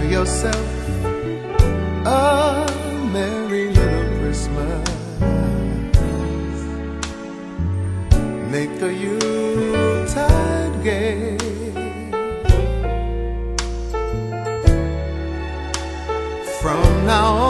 Have yourself a merry little Christmas. Make the Yuletide gay. From now on,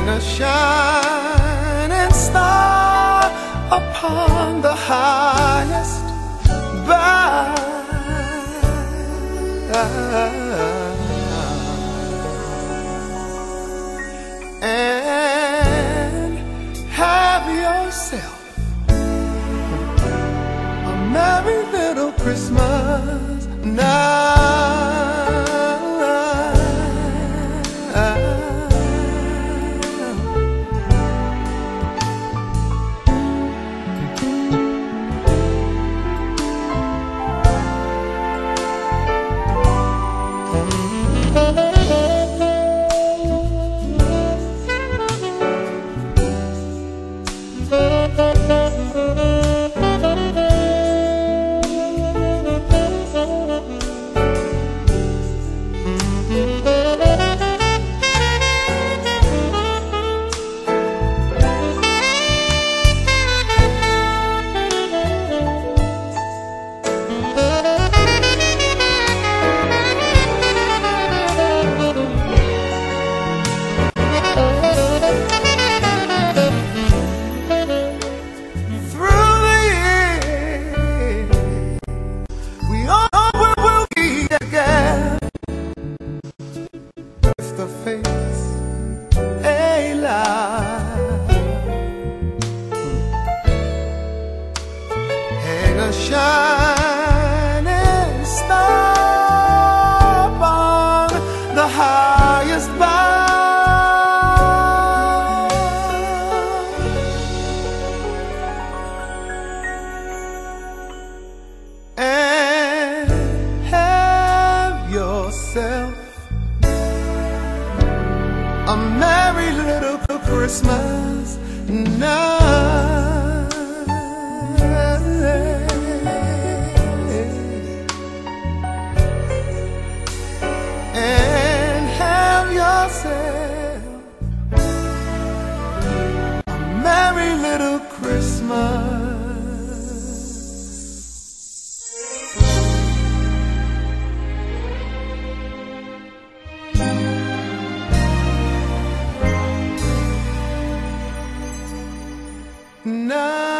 Hang a shining star upon the highest bough. And have yourself a merry little Christmas now. The fates allow. Hang a shining a merry little Christmas now. love.